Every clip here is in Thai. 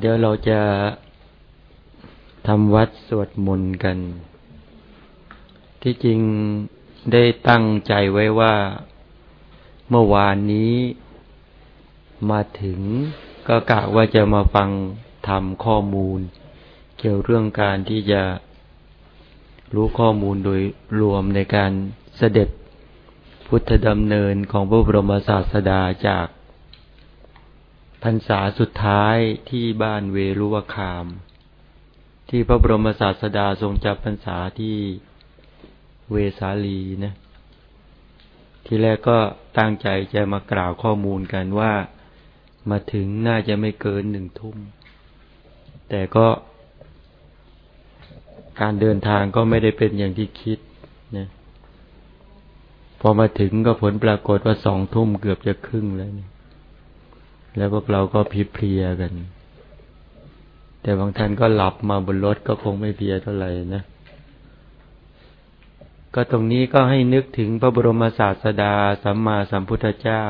เดี๋ยวเราจะทำวัดสวดมนต์กัน ที่จริงได้ตั้งใจไว้ว่าเมื่อวานนี้มาถึงก็กะว่าจะมาฟังทำข้อมูล เกี่ยวเรื่องการที่จะ รู้ข้อมูลโดยรวมในการเสด็จพุทธดำเนินของพระบรมศาสดาจากพรรษาสุดท้ายที่บ้านเวรุวคาม ที่พระบรมศาสดาทรงจับพรรษาที่เวสาลีนะ ทีแรกก็ตั้งใจจะมากล่าวข้อมูลกันว่ามาถึงน่าจะไม่เกินหนึ่งทุ่ม แต่ก็ การเดินทางก็ไม่ได้เป็นอย่างที่คิดนะพอมาถึงก็ผลปรากฏว่าสองทุ่มเกือบจะครึ่งแล้วนี่แล้วพวกเราก็พิเพลียกัน แต่บางท่านก็หลับมาบนรถก็คงไม่เพียเท่าไหร่นะก็ตรงนี้ก็ให้นึกถึงพระบรมศาสดาสัมมาสัมพุทธเจ้า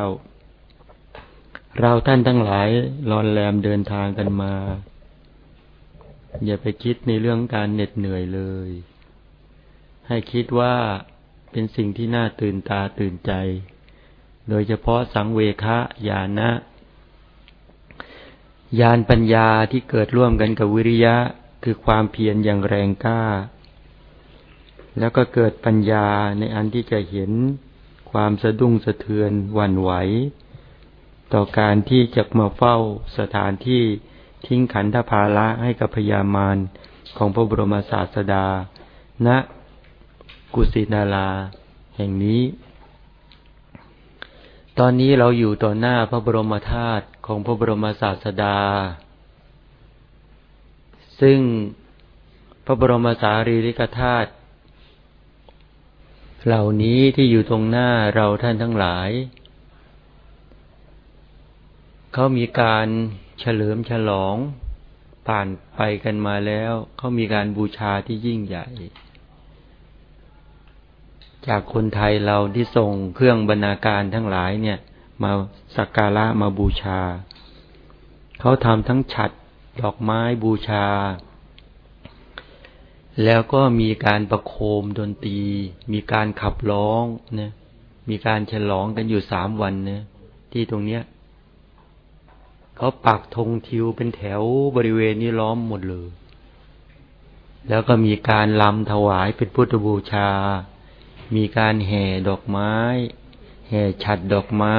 เราท่านทั้งหลายรอนแรมเดินทางกันมา อย่าไปคิดในเรื่องการเหน็ดเหนื่อยเลย ให้คิดว่าเป็นสิ่งที่น่าตื่นตาตื่นใจ โดยเฉพาะสังเวคะญาณะญาณปัญญาที่เกิดร่วมกันกับวิริยะคือความเพียรอย่างแรงกล้า แล้วก็เกิดปัญญาในอันที่จะเห็นความสะดุ้งสะเทือนหวั่นไหว ต่อการที่จะมาเฝ้าสถานที่ ทิ้งขันธภาระให้กับพยามารของพระบรมศาสดา ณ กุสินาราแห่งนี้ ตอนนี้เราอยู่ต่อหน้าพระบรมธาตุของพระบรมศาสดา ซึ่งพระบรมสารีริกธาตุเหล่านี้ที่อยู่ตรงหน้าเราท่านทั้งหลาย เขามีการ เฉลิมฉลอง ผ่านไปกันมาแล้ว เขามีการบูชาที่ยิ่งใหญ่ จากคนไทยเราที่ส่งเครื่องบรรณาการทั้งหลายเนี่ย มาสักการะมาบูชา เขาทำทั้งฉัดดอกไม้บูชา แล้วก็มีการประโคมดนตรี มีการขับร้องเนี่ยมีการฉลองกันอยู่สามวันเนี่ยที่ตรงเนี้ย เขาปักธงทิวเป็นแถวบริเวณนี้ล้อมหมดเลย แล้วก็มีการลำถวายเป็นพุทธบูชา มีการแห่ดอกไม้ แห่ฉัดดอกไม้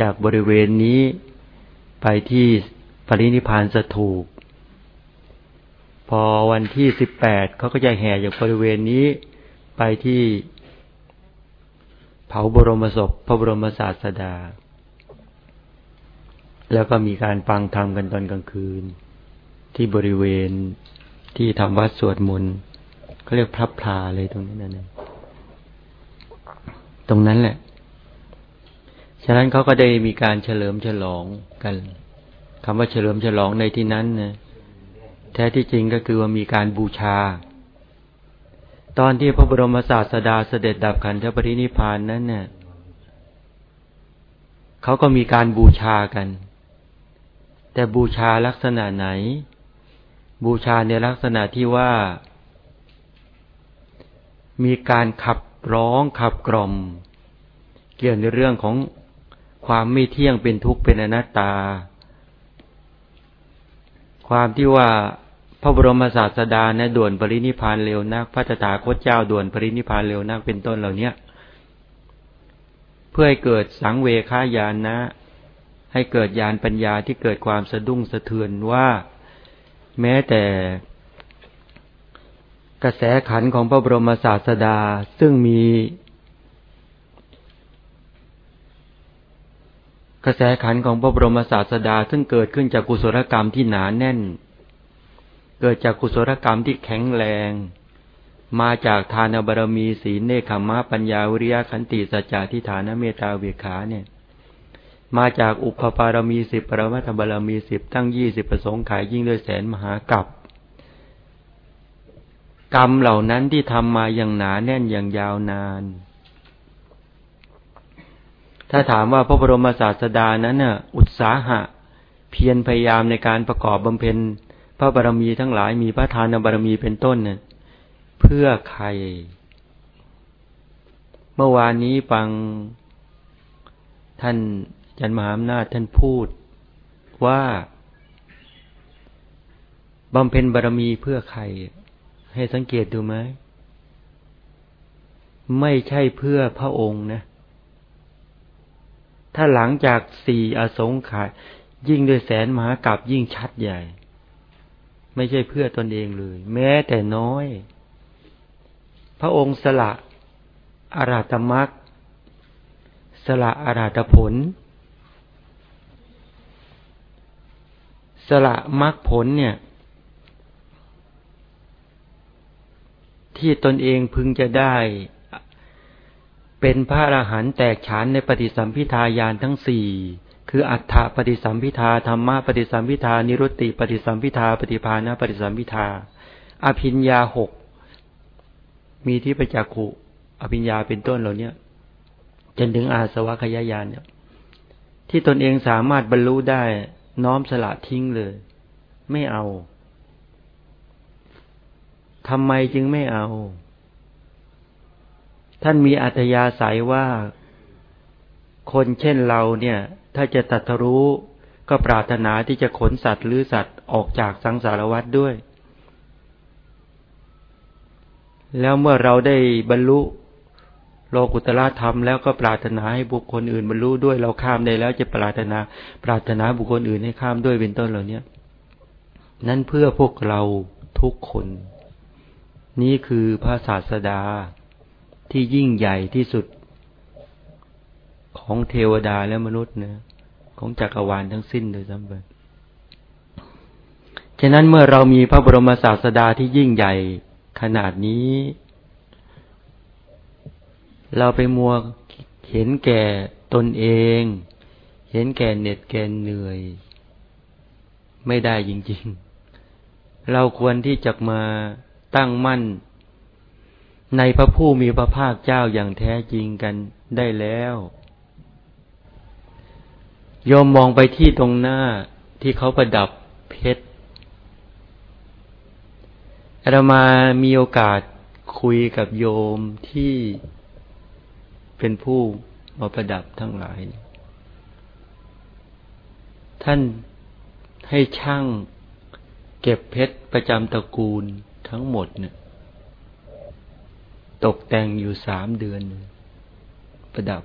จากบริเวณนี้ไปที่ปรินิพานสถูกพอวันที่สิบแปดเขาก็จะแห่จากบริเวณนี้ไปที่เผาบรมศพพระบรมศาสดา แล้วก็มีการฟังธรรมกันตอนกลางคืน ที่บริเวณที่ทำวัดสวดมนต์เขาเรียกพระพลาเลยตรงนี้นั่นเองตรงนั้นแหละ ฉะนั้นเขาก็ได้มีการเฉลิมฉลองกันคำว่าเฉลิมฉลองในที่นั้นนะแท้ที่จริงก็คือว่ามีการบูชา ตอนที่พระบรมศาสดาเสด็จดับขันธปรินิพานนั้นเนี่ยเขาก็มีการบูชากัน แต่บูชาลักษณะไหน บูชาในลักษณะที่ว่า มีการขับร้องขับกล่อม เกี่ยวในเรื่องของความไม่เที่ยงเป็นทุกข์เป็นอนัตตา ความที่ว่าพระบรมศาสดาเนี่ยด่วนปรินิพานเร็วนักพระตถาคตเจ้าด่วนปรินิพานเร็วนักเป็นต้นเหล่านี้เพื่อให้เกิดสังเวคายานนะ ให้เกิดญาณปัญญาที่เกิดความสะดุ้งสะเทือนว่า แม้แต่กระแสขันของพระบรมศาสดาซึ่งมีกระแสขันของพระบรมศาสดา ซึ่งเกิดขึ้นจากกุศลกรรมที่หนาแน่น เกิดจากกุศลกรรมที่แข็งแรง มาจากทานบารมีศีลเนคขมะปัญญาวิริยะขันติสัจจะทิฏฐานเมตตาเวขาเนี่ย มาจากอุปปารมีสิบปรมัตถบารมีสิบตั้งยี่สิบประสงค์ขายยิ่งด้วยแสนมหากัปกกรรมเหล่านั้นที่ทำมาอย่างหนาแน่นอย่างยาวนาน ถ้าถามว่าพระบรมศาสดานั้นน่ะ อุตสาหะ เพียรพยายามในการประกอบบำเพ็ญ พระบารมีทั้งหลายมีพระทานบารมีเป็นต้นเน่ยเพื่อใคร เมื่อวานนี้ฟังท่าน จันมหาอำนาจท่านพูดว่าบำเพ็ญบารมีเพื่อใคร ให้สังเกตดูไหมไม่ใช่เพื่อพระองค์นะ ถ้าหลังจากสี่อสงไขยยิ่งด้วยแสนมหากับยิ่งชัดใหญ่ ไม่ใช่เพื่อตนเองเลย แม้แต่น้อย พระองค์สละอาราตมักสละอาราตผล สละมรรคผลเนี่ย ที่ตนเองพึงจะได้ เป็นพระอรหันต์แตกฉานในปฏิสัมพิทายานทั้งสี่คืออัฏฐปฏิสัมพิทาธรรมะปฏิสัมพิทานิรุตติปฏิสัมพิทาปฏิภาณปฏิสัมพิทา อภิญญาหกมีที่ประจักขุอภิญญาเป็นต้นเหล่านี้จนถึงอาสวะขยายานเนี่ยที่ตนเองสามารถบรรลุได้ น้อมสละทิ้งเลย ไม่เอาทำไมจึงไม่เอา ท่านมีอัธยาศัยว่า คนเช่นเราเนี่ย ถ้าจะตัดรู้ก็ปรารถนาที่จะขนสัตว์หรือสัตว์ออกจากสังสารวัฏด้วย แล้วเมื่อเราได้บรรลุ โลกุตละธรรมแล้วก็ปรารถนาให้บุคคลอื่นบรรลุด้วยเราข้ามได้แล้วจะปรารถนา ปรารถนาบุคคลอื่นให้ข้ามด้วยเป็นต้นเหล่านี้นั่นเพื่อพวกเราทุกคน นี่คือพระศาสดาที่ยิ่งใหญ่ที่สุด ของเทวดาและมนุษย์นะของจักรวาลทั้งสิ้นโดยซ้ำไปฉะนั้นเมื่อเรามีพระบรมศาสดาที่ยิ่งใหญ่ขนาดนี้ เราไปมัวเห็นแก่ตนเอง เห็นแก่เหน็ดแก่เหนื่อย ไม่ได้จริง ๆ เราควรที่จะมาตั้งมั่น ในพระผู้มีพระภาคเจ้าอย่างแท้จริงกันได้แล้วยอมมองไปที่ตรงหน้าที่เขาประดับเพชรอามามีโอกาสคุยกับโยมที่ เป็นผู้มาประดับทั้งหลาย ท่านให้ช่างเก็บเพชรประจำตระกูลทั้งหมดเนี่ยตกแต่งอยู่สามเดือน ประดับ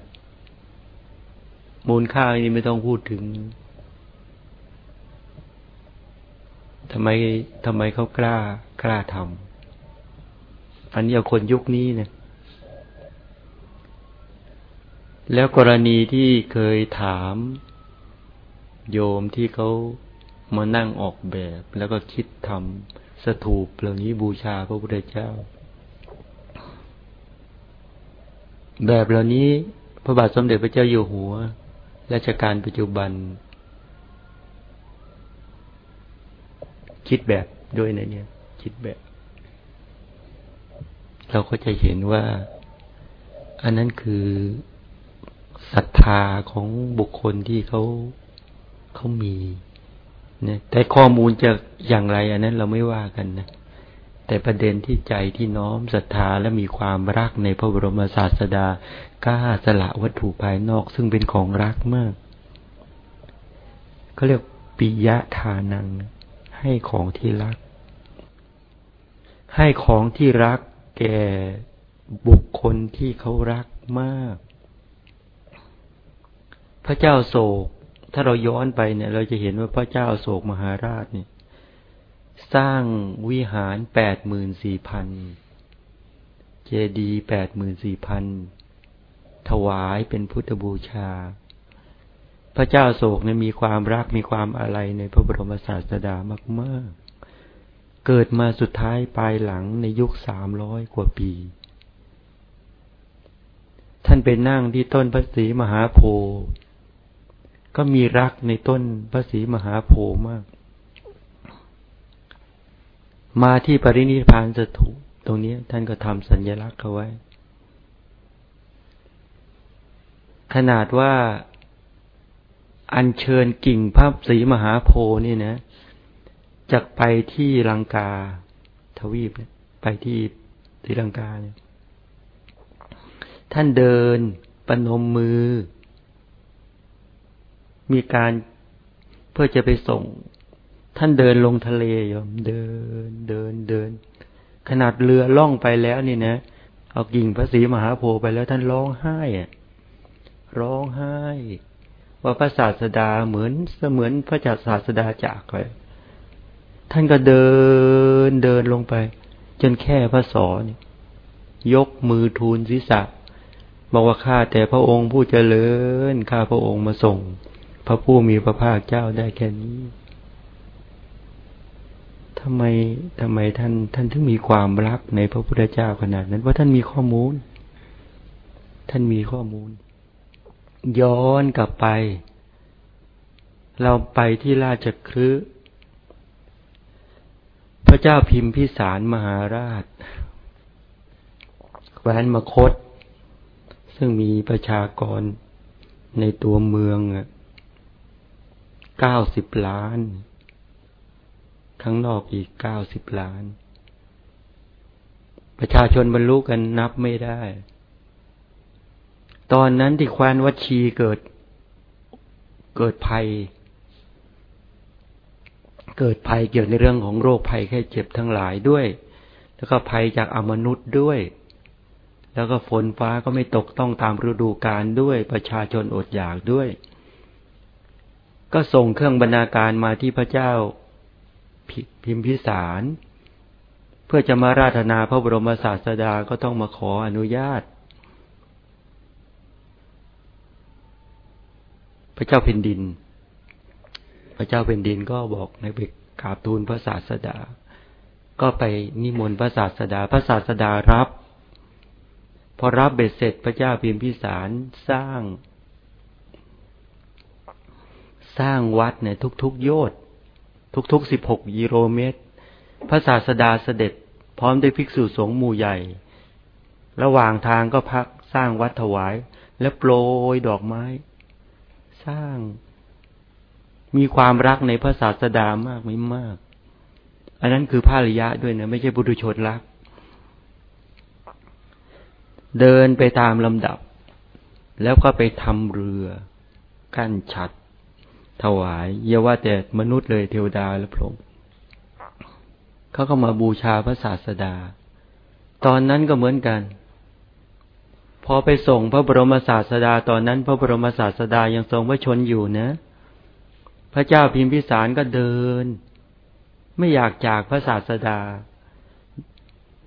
มูลค่านี้ไม่ต้องพูดถึงทำไมทำไมเขากล้ากล้าทำอันนี้เอาคนยุคนี้เนี่ย แล้วกรณีที่เคยถาม โยมที่เขามานั่งออกแบบ แล้วก็คิดทำสถูปเหล่านี้บูชาพระพุทธเจ้า แบบเหล่านี้พระบาทสมเด็จพระเจ้าอยู่หัวรัชกาลปัจจุบัน คิดแบบด้วยนะเนี่ย คิดแบบ เราก็จะเห็นว่า อันนั้นคือ ศรัทธาของบุคคลที่เขาเขามีเนี่ยแต่ข้อมูลจะอย่างไร อันนั้นเราไม่ว่ากันนะแต่ประเด็นที่ใจที่น้อมศรัทธาและมีความรักในพระบรมศาสดากล้าสละวัตถุภายนอกซึ่งเป็นของรักมากเขาเรียกปิยะทานัง ให้ของที่รัก ให้ของที่รักแก่บุคคลที่เขารักมาก ระเจ้าโศก ถ้าเราย้อนไปเนี่ย เราจะเห็นว่าพระเจ้าโศกมหาราชเนี่ย สร้างวิหารแปดหมื่นสี่พันเจดีแปดหมื่นสี่พันถวายเป็นพุทธบูชา พระเจ้าโศกเนี่ยมีความรักมีความอะไรในพระบรมศาสดามาก ๆ เกิดมาสุดท้ายปลายหลังในยุคสามร้อยกว่าปี ท่านไปนั่งที่ต้นพระศรีมหาโพธิ์ ก็มีรักในต้นพระศรีมหาโพธิ์มาก มาที่ปรินิพานสถุตรงนี้ท่านก็ทำสัญลักษณ์เอาไว้ ขนาดว่าอัญเชิญกิ่งพระศรีมหาโพธิ์นี่นะจากไปที่ลังกาทวีปเนี่ยไปที่ศรีลังกาเนี่ยท่านเดินปนมมือ มีการเพื่อจะไปส่ง ท่านเดินลงทะเลยอมเดินเดินเดิน ขนาดเรือล่องไปแล้วนี่นะเอากิ่งพระศรีมหาโพธิ์ไปแล้วท่านร้องไห้อะร้องไห้ ว่าพระศาสดาเหมือนเสมือนพระจักศาสดาจากไปท่านก็เดินเดินลงไป จนแค่พระสอนยกมือทูลศีรษะบอกว่าข้าแต่พระองค์ผู้เจริญข้าพระองค์มาส่ง พระผู้มีพระภาคเจ้าได้แค่นี้ทำไมทำไมท่าน ท่านถึงมีความรักในพระพุทธเจ้าขนาดนั้นเพราะท่านมีข้อมูล ท่านมีข้อมูล ย้อนกลับไป เราไปที่ราชครืพระเจ้าพิมพิสารมหาราชแคว้นมคต ซึ่งมีประชากรในตัวเมือง เก้าสิบล้าน ข้างนอกอีกเก้าสิบล้าน ประชาชนบรรลุกันนับไม่ได้ ตอนนั้นที่แคว้นวัชีเกิด เกิดภัย เกิดภัยเกี่ยวในเรื่องของโรคภัยแค่เจ็บทั้งหลายด้วย แล้วก็ภัยจากอมนุษย์ด้วย แล้วก็ฝนฟ้าก็ไม่ตกต้องตามฤดูกาลด้วย ประชาชนอดอยากด้วย ก็ส่งเครื่องบรรณาการมาที่พระเจ้าพิมพิสาร เพื่อจะมาราธนาพระบรมศาสดาก็ต้องมาขออนุญาต พระเจ้าแผ่นดิน พระเจ้าเป็นดินก็บอกในไปกราบทูลพระศาสดา ก็ไปนิมนต์พระศาสดา พระศาสดารับ พอรับเบ็ดเสร็จพระเจ้าพิมพิสารสร้าง สร้างวัดเนี่ยทุกๆโยชน์ทุกๆสิบหกกิโลเมตร พระศาสดาเสด็จ พร้อมด้วยภิกษุสงฆ์หมู่ใหญ่ ระหว่างทางก็พักสร้างวัดถวาย และโปรยดอกไม้ สร้าง มีความรักในพระศาสดามากไม่มาก อันนั้นคือภาริยะด้วยนะ ไม่ใช่บุตุชนรัก เดินไปตามลำดับ แล้วก็ไปทำเรือ กั้นฉัด ถวายเยาว่าแต่มนุษย์เลยเทวดาและพรหมเขาก็มาบูชาพระศาสดา ตอนนั้นก็เหมือนกัน พอไปส่งพระบรมศาสดา ตอนนั้น พระบรมศาสดายังทรงพระชนอยู่นะ พระเจ้าพิมพิสารก็เดิน ไม่อยากจากพระศาสดา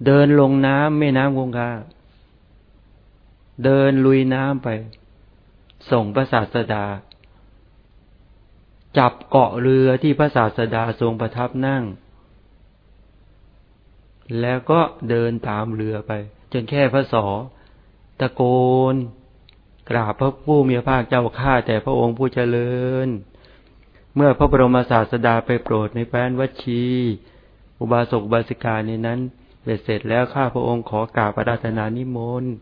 เดินลงน้ำแม่น้ำคงคาเดินลุยน้ำไป ส่งพระศาสดา จับเกาะเรือที่พระศาสดาทรงประทับนั่ง แล้วก็เดินตามเรือไป จนแค่พระสอตะโกน กราบพระผู้มีพระภาคเจ้าข้าแต่พระองค์ผู้เจริญ เมื่อพระบรมศาสดาไปโปรดในแป้นวัชี อุบาสกบาสิกาในนั้นเบ็ดเสร็จแล้วข้าพระองค์ขอกราบอาราธนานิมนต์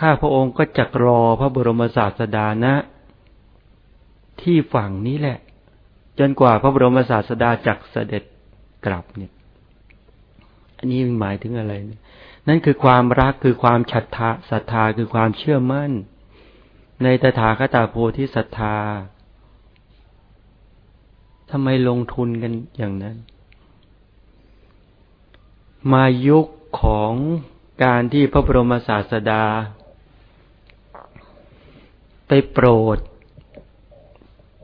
ข้าพระองค์ก็จักรอพระบรมศาสดานะ ที่ฝั่งนี้แหละ จนกว่าพระบรมศาสดาจักเสด็จกลับเนี่ย อันนี้หมายถึงอะไรนั่นคือความรักคือความฉัตทะศรัทธาคือความเชื่อมั่น ในตถาคตาโพธิศรัทธาทำไมลงทุนกันอย่างนั้น มายุคของการที่พระบรมศาสดา ไปโปรด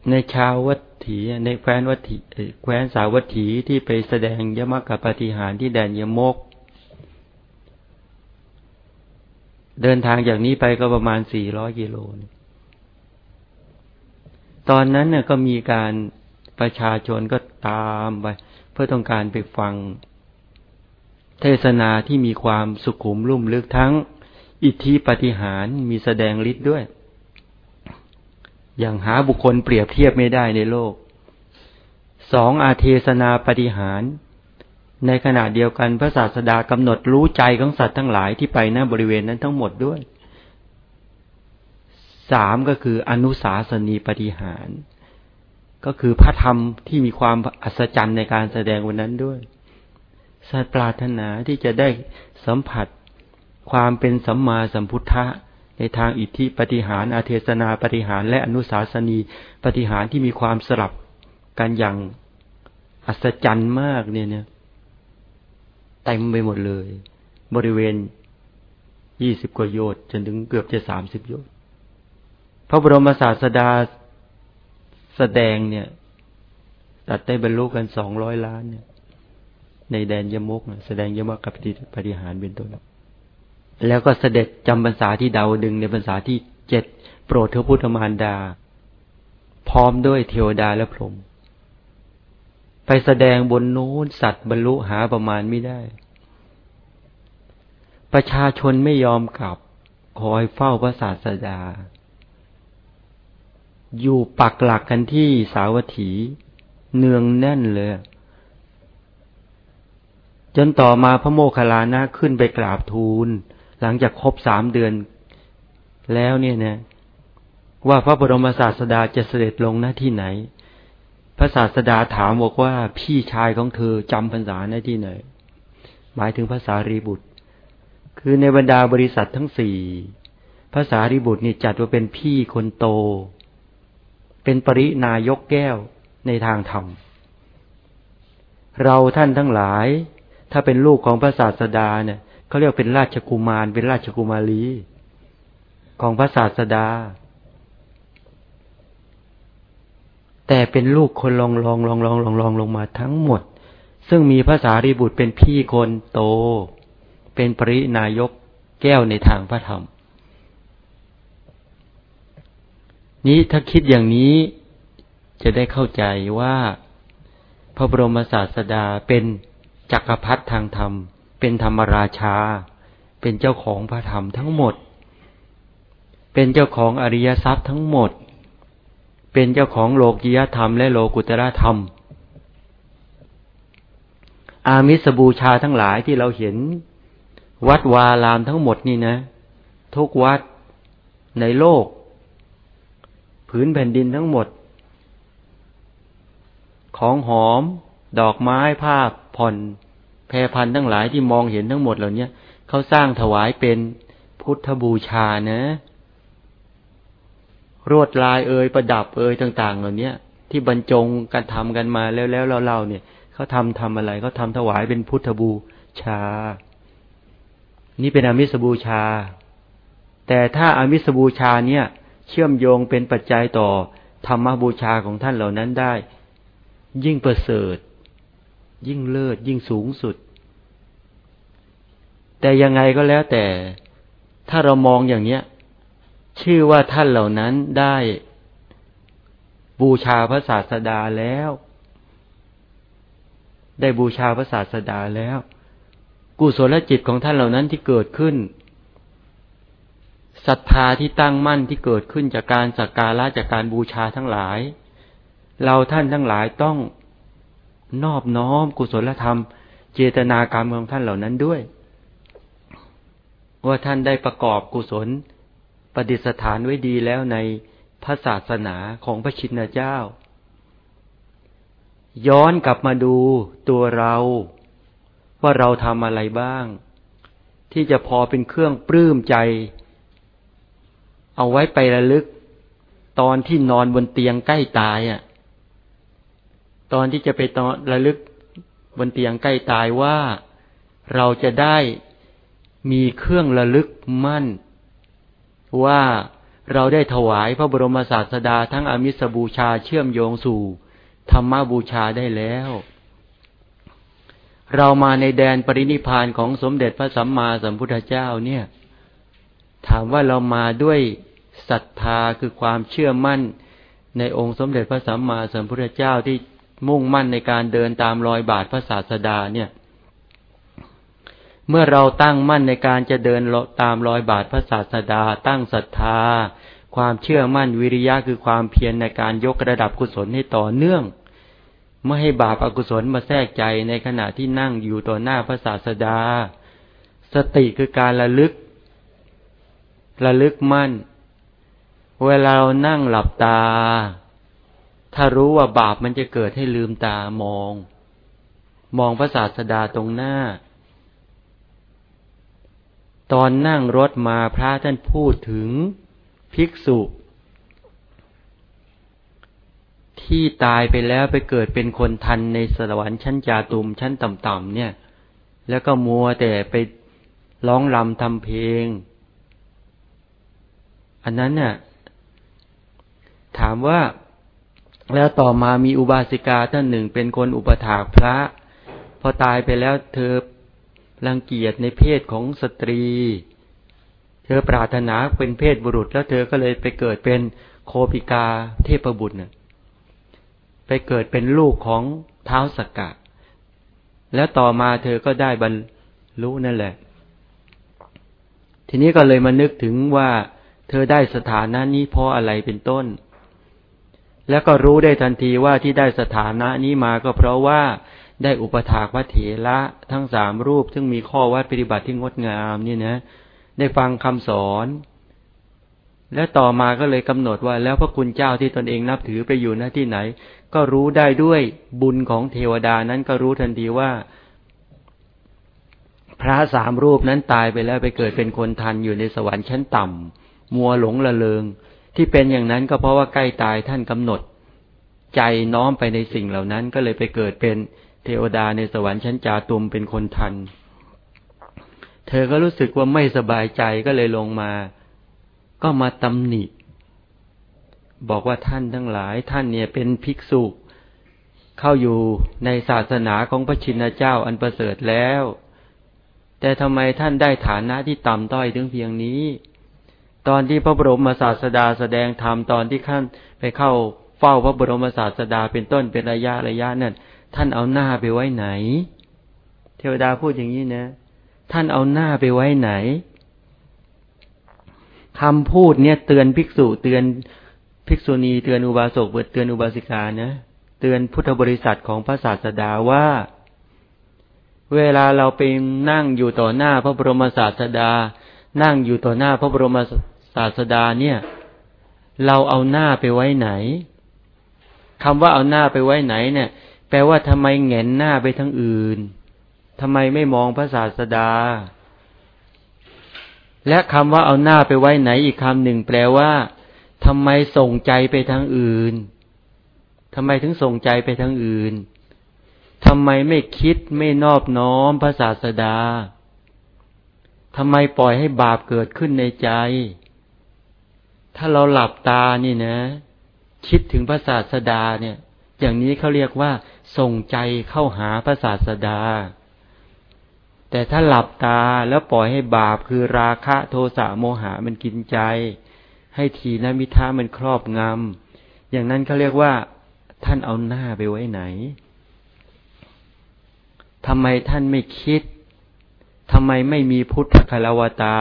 ในชาววัตถีในแคว้นวัตถีแคว้นสาวัตถีที่ไปแสดงยมกับปฏิหารที่แดนยมก เดินทางจากนี้ไปก็ประมาณสี่ร้อยกิโล ตอนนั้นเนี่ยก็มีการประชาชนก็ตามไปเพื่อต้องการไปฟัง เทศนาที่มีความสุขุมลุ่มลึกทั้ง อิทธิปฏิหารมีแสดงฤทธิ์ด้วย อย่างหาบุคคลเปรียบเทียบไม่ได้ในโลก สองอาเทศนาปฏิหาร ในขณะเดียวกันพระศาสดากำหนดรู้ใจของสัตว์ทั้งหลายที่ไปณบริเวณนั้นทั้งหมดด้วยสามก็คืออนุสาสนีปฏิหาร ก็คือพระธรรมที่มีความอัศจรรย์ในการแสดงวันนั้นด้วยสัตว์ปรารถนาที่จะได้สัมผัสความเป็นสัมมาสัมพุทธะ ในทางอิทธิปฏิหารอาเทศนาปฏิหารและอนุสาสนีปฏิหารที่มีความสลับกันอย่างอัศจรรย์มากเนี่ยเนี่ยเต็มไปหมดเลย บริเวณยี่สิบกว่าโยชน์จนถึงเกือบจะสามสิบโยชน์พระบรมศาสดาแสดงเนี่ย ตัดได้บรรลุกันสองร้อยล้านเนี่ย ในแดนยมก แสดงยมกกับปฏิหารเป็นต้น แล้วก็เสด็จจำพรรษาที่ดาวดึงในพรรษาที่เจ็ดโปรดเทวพุทธมารดา พร้อมด้วยเทวดาและพรหมไปแสดงบนนู้นสัตว์บรรลุหาประมาณไม่ได้ ประชาชนไม่ยอมกลับ คอยเฝ้าพระศาสดา อยู่ปักหลักกันที่สาวัตถี เนืองแน่นเลย จนต่อมาพระโมคคัลลานะขึ้นไปกราบทูล หลังจากครบสามเดือน แล้วเนี่ยนะว่าพระบรมศาสดาจะเสด็จลงหน้าที่ไหน พระศาสดาถามบอกว่าพี่ชายของเธอจำพรรษาในที่ไหน หมายถึงภาษารีบุตร คือในบรรดาบริษัททั้งสี่ภาษารีบุตรนี่จัดว่าเป็นพี่คนโต เป็นปรินายกแก้วในทางธรรม เราท่านทั้งหลาย ถ้าเป็นลูกของพระศาสดาเนี่ย เขาเรียกเป็นราชกุมาร เป็นราชกุมารี ของพระศาสดา แต่เป็นลูกคนลองลองลองลองลองลองลงมาทั้งหมด ซึ่งมีภาษารีบุตรเป็นพี่คนโต เป็นปรินายกแก้วในทางพระธรรม นี้ถ้าคิดอย่างนี้จะได้เข้าใจว่าพระบรมศาสดาเป็นจักรพรรดิทางธรรม เป็นธรรมราชา เป็นเจ้าของพระธรรมทั้งหมด เป็นเจ้าของอริยทรัพย์ทั้งหมด เป็นเจ้าของโลกียธรรมและโลกุตระธรรม อามิสบูชาทั้งหลายที่เราเห็น วัดวารามทั้งหมดนี่นะ ทุกวัดในโลกผืนแผ่นดินทั้งหมด ของหอม ดอกไม้ภาผ่อน แพรพันทั้งหลายที่มองเห็นทั้งหมดเหล่านี้เขาสร้างถวายเป็นพุทธบูชานะรวดลายเอ่ยประดับเอ่ยต่าง ๆ เหล่านี้ที่บรรจงกันทำกันมาแล้วแล้วเราๆเนี่ยเขาทำทำอะไรเขาทาถวายเป็นพุทธบูชา นี่เป็นอมิสบูชา แต่ถ้าอามิสบูชาเนี่ย เชื่อมโยงเป็นปัจจัยต่อธรรมบูชาของท่านเหล่านั้นได้ ยิ่งประเสริฐ ยิ่งเลิศยิ่งสูงสุด แต่ยังไงก็แล้วแต่ถ้าเรามองอย่างเนี้ย ชื่อว่าท่านเหล่านั้นได้บูชาพระศาสดาแล้ว ได้บูชาพระศาสดาแล้ว กุศลจิตของท่านเหล่านั้นที่เกิดขึ้นศรัทธาที่ตั้งมั่นที่เกิดขึ้นจากการสักการะจากการบูชาทั้งหลาย เราท่านทั้งหลายต้อง นอบน้อมกุศลธรรม เจตนากรรมของท่านเหล่านั้นด้วย ว่าท่านได้ประกอบกุศลปฏิสถานไว้ดีแล้วในพระศาสนาของพระชินเจ้า ย้อนกลับมาดูตัวเรา ว่าเราทำอะไรบ้าง ที่จะพอเป็นเครื่องปลื้มใจ เอาไว้ไประลึก ตอนที่นอนบนเตียงใกล้ตายอะ ตอนที่จะไปตอนระลึกบนเตียงใกล้ตายว่าเราจะได้มีเครื่องระลึกมั่น ว่าเราได้ถวายพระบรมศาสดาทั้งอมิสบูชาเชื่อมโยงสู่ ธรรมบูชาได้แล้ว เรามาในแดนปรินิพานของสมเด็จพระสัมมาสัมพุทธเจ้าเนี่ย ถามว่าเรามาด้วยศรัทธาคือความเชื่อมั่นในองค์สมเด็จพระสัมมาสัมพุทธเจ้าที่ มุ่งมั่นในการเดินตามรอยบาทพระศาสดาเนี่ย เมื่อเราตั้งมั่นในการจะเดินตามรอยบาทพระศาสดา ตั้งศรัทธา ความเชื่อมั่นวิริยะคือความเพียรในการยกระดับกุศลให้ต่อเนื่องไม่ให้บาปอากุศลมาแทรกใจในขณะที่นั่งอยู่ต่อหน้าพระศาสดา สติคือการระลึก ระลึกมั่น เวลาเรานั่งหลับตา ถ้ารู้ว่าบาปมันจะเกิดให้ลืมตามอง มองพระศาสดาตรงหน้า ตอนนั่งรถมาพระท่านพูดถึงภิกษุ ที่ตายไปแล้วไปเกิดเป็นคนทันในสวรรค์ชั้นจาตุมชั้นต่ำๆเนี่ย แล้วก็มัวแต่ไปร้องรำทำเพลง อันนั้นเนี่ยถามว่า แล้วต่อมามีอุบาสิกาท่านหนึ่งเป็นคนอุปถากพระ พอตายไปแล้วเธอรังเกียจในเพศของสตรี เธอปรารถนาเป็นเพศบุรุษ แล้วเธอก็เลยไปเกิดเป็นโคปิกาเทพบุตรเนี่ยไปเกิดเป็นลูกของเท้าสกกะ แล้วต่อมาเธอก็ได้บรรลุนั่นแหละ ทีนี้ก็เลยมานึกถึงว่า เธอได้สถานะนี้เพราะอะไรเป็นต้น แล้วก็รู้ได้ทันทีว่าที่ได้สถานะนี้มาก็เพราะว่าได้อุปถากพระเถระทั้งสามรูป ซึ่งมีข้อวัดปฏิบัติที่งดงามนี่นะ ได้ฟังคำสอน และต่อมาก็เลยกำหนดว่าแล้วพระคุณเจ้าที่ตนเองนับถือไปอยู่หน้าที่ไหน ก็รู้ได้ด้วยบุญของเทวดานั้นก็รู้ทันทีว่า พระสามรูปนั้นตายไปแล้วไปเกิดเป็นคนทันอยู่ในสวรรค์ชั้นต่ำมัวหลงละเลง ที่เป็นอย่างนั้นก็เพราะว่าใกล้ตายท่านกำหนด ใจน้อมไปในสิ่งเหล่านั้น ก็เลยไปเกิดเป็นเทวดาในสวรรค์ชั้นจาตุมเป็นคนทัน เธอก็รู้สึกว่าไม่สบายใจก็เลยลงมา ก็มาตำหนิ บอกว่าท่านทั้งหลายท่านเนี่ยเป็นภิกษุเข้าอยู่ในศาสนาของพระชินเจ้าอันประเสริฐแล้ว แต่ทำไมท่านได้ฐานะที่ต่ำต้อยถึงเพียงนี้ ตอนที่พระบรมศาสดาแสดงธรรมตอนที่ขั้นไปเข้าเฝ้าพระบรมศาสดาเป็นต้นเป็นระยะระยะนั่นท่านเอาหน้าไปไว้ไหน เทวดาพูดอย่างนี้นะ ท่านเอาหน้าไปไว้ไหนคำพูดเนี่ยเตือนภิกษุเตือนภิกษุณีเตือนอุบาสกเตือนอุบาสิกานะเตือนพุทธบริษัทของพระศาสดาว่า เวลาเราไปนั่งอยู่ต่อหน้าพระบรมศาสดา นั่งอยู่ต่อหน้าพระบรมศาสดาเนี่ย เราเอาหน้าไปไว้ไหนคำว่าเอาหน้าไปไว้ไหน เนี่ย แปลว่าทำไมเงนหน้าไปทั้งอื่นทำไมไม่มองพระศาสดา และคำว่าเอาหน้าไปไว้ไหน อีกคำหนึ่งแปลว่าทำไมส่งใจไปทางอื่นทำไมถึงส่งใจไปทางอื่นทำไมไม่คิดไม่นอบน้อมพระศาสดา ทำไมปล่อยให้บาปเกิดขึ้นในใจ ถ้าเราหลับตานี่นะ คิดถึงพระศาสดาเนี่ย อย่างนี้เขาเรียกว่า ส่งใจเข้าหาพระศาสดา แต่ถ้าหลับตาแล้วปล่อยให้บาปคือราคะโทสะโมหะมันกินใจ ให้ทีนมิทามันครอบงำอย่างนั้นเขาเรียกว่า ท่านเอาหน้าไปไว้ไหนทำไมท่านไม่คิด ทำไมไม่มีพุทธคารวตา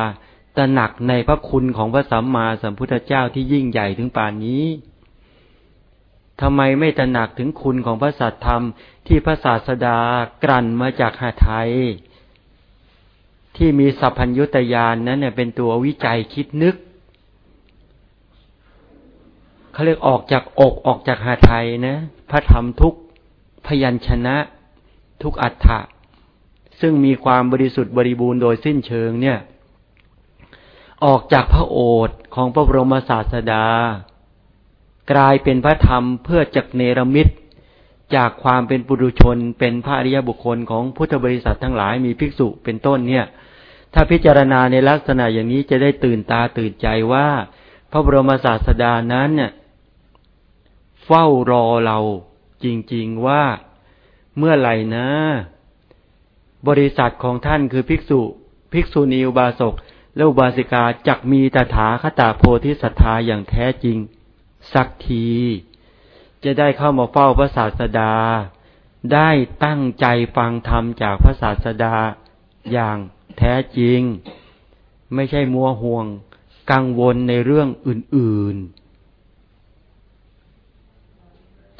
ตระหนักในพระคุณของพระสัมมาสัมพุทธเจ้าที่ยิ่งใหญ่ถึงป่านนี้ทำไมไม่ตระหนักถึงคุณของพระสัตธรรมที่พระศาสดากลั่นมาจากหาไทย ที่มีสัพพัญญุตยานนั้นเนี่ยเป็นตัววิจัยคิดนึกเขาเรียกออกจากอกออกจากหาไทยนะ พระธรรมทุกพยัญชนะ ทุกอัฏฐะ ซึ่งมีความบริสุทธิ์บริบูรณ์โดยสิ้นเชิงเนี่ย ออกจากพระโอษฐ์ของพระบรมศาสดา กลายเป็นพระธรรมเพื่อจักเนรมิตจากความเป็นปุถุชน เป็นพระอริยบุคคลของพุทธบริษัททั้งหลายมีภิกษุเป็นต้นเนี่ย ถ้าพิจารณาในลักษณะอย่างนี้จะได้ตื่นตาตื่นใจว่า พระบรมศาสดานั้นเนี่ยเฝ้ารอเราจริงๆว่าเมื่อไหร่นะ บริษัทของท่านคือภิกษุ ภิกษุณีอุบาสกและอุบาสิกาจักมีตถาคตาโพธิศรัทธาอย่างแท้จริง สักที จะได้เข้ามาเฝ้าพระศาสดา ได้ตั้งใจฟังธรรมจากพระศาสดาอย่างแท้จริง ไม่ใช่มัวห่วง กังวลในเรื่องอื่น ๆ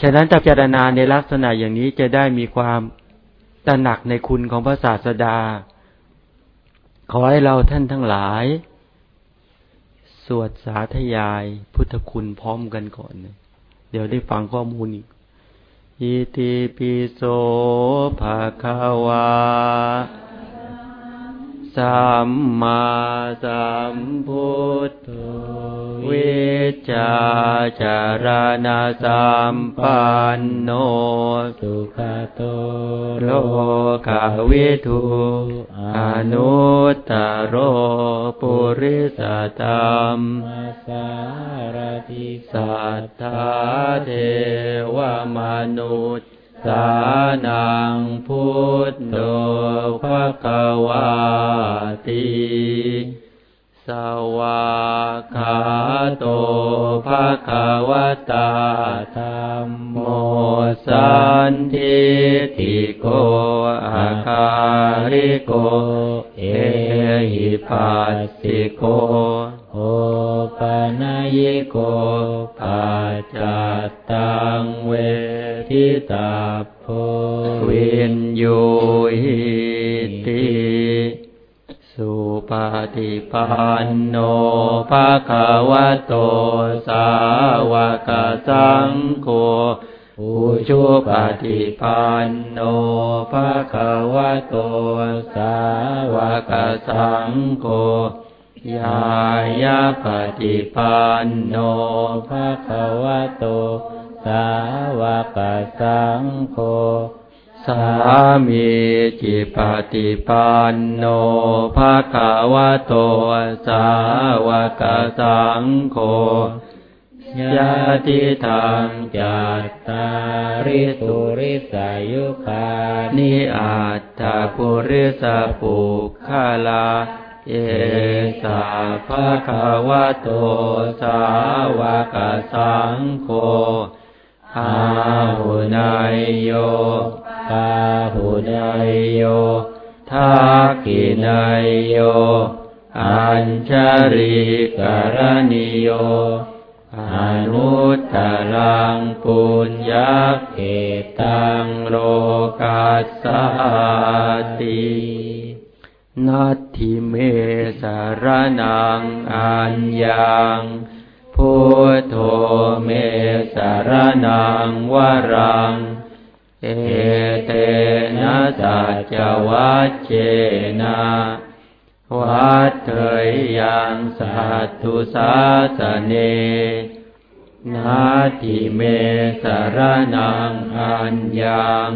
ฉะนั้นถ้าพิจารณาในลักษณะอย่างนี้จะได้มีความ ตระหนักในคุณของพระศาสดา ขอให้เราท่านทั้งหลาย สวดสาธยายพุทธคุณพร้อมกันก่อน เดี๋ยวได้ฟังข้อมูลอีกอิติปิโสภะคะวา สัมมาสัมพุทธวิชาจารณาสัมปันโนสุขโตโลกาวิทูอนุตตโรปุริสธรรมสารติสัทธาเทวมนุษย์ สานังพุทโธภะคะวาติสวากขาโตภะคะวตาธรรมโมสันทิติโกอาคาริโก เอหิปัสสิโกโอปนัยโกปัจจตัง ตาโพวินยูหิติสุปฏิปันโนภะคะวะโตสาวกสังโฆอุชุปฏิปันโนภะคะวะโตสาวกสังโฆยายาปฏิปันโนภะคะวะโต สาวกสังโฆสามีจิปฏิปันโนภะคะวะโตสาวกสังโฆยาติธรรมจัตตาริสุริสายุคานิอัตถปุริสปุคาลา เอสาภะคะวะโตสาวกสังโฆ อาหุนายโยปาหุนายโยทักขินายโย อัญชริกรณิโย อนุตตรังปุญญาเกตังโลกัสสตินัตถิเมสารนังอัญญัง พุทโธเมสารนังวรัง เอเตนะสัจวัชเชนะวัดเถยยังสัตตุสาสเนนาทิเมสารนังอัญญัง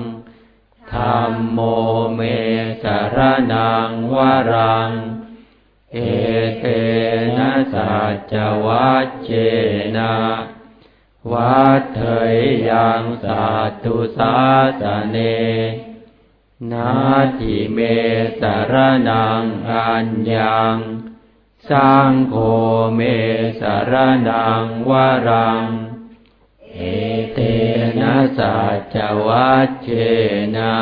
ธรรมโมเมสารนังวรัง เอเตนะสัจวัชเชนะวัดเถยยังสัตตุสาสเน นาทิเมสารนังอัญญังสังโฆเมสารนังวรัง เอเตนะสัจวัชเชนะ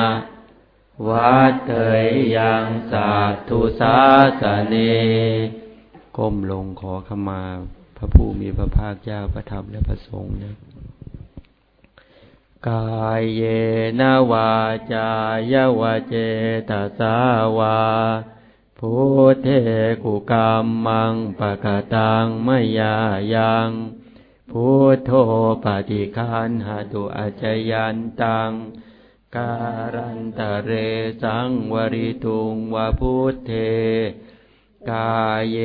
วัดเถยยังสัตทุสาสเน ก้มลงขอขมาพระผู้มีพระภาคเจ้าประทับและประสงค์นะกายเยนวาจายวาเจตสาวาพุทเทกุกรรมมังปะกตังมยายังพุทโธปฏิคันหาตุอาจยันตัง การันตะเรสังวริตุงวาพุทเท กายเย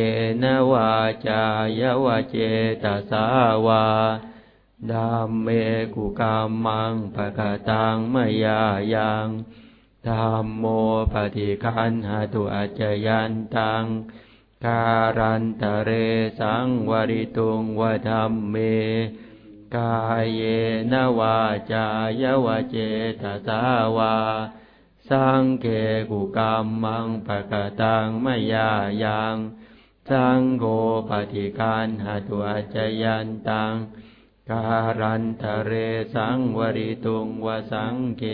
นวาจายวเจตสาวาดัมเมกุกามมังปะกตังมยายังธรรมโมปฏิคันหาตุอาจยันตัง การันตะเรสังวริตุงวธรรมเม กายเยนวาจายวเจตสาวา สังเกกุกรรมังปะกตังมยายังสังโฆปฏิการหาตัวจยันตังการันทะเรสังวริตุงวสังเก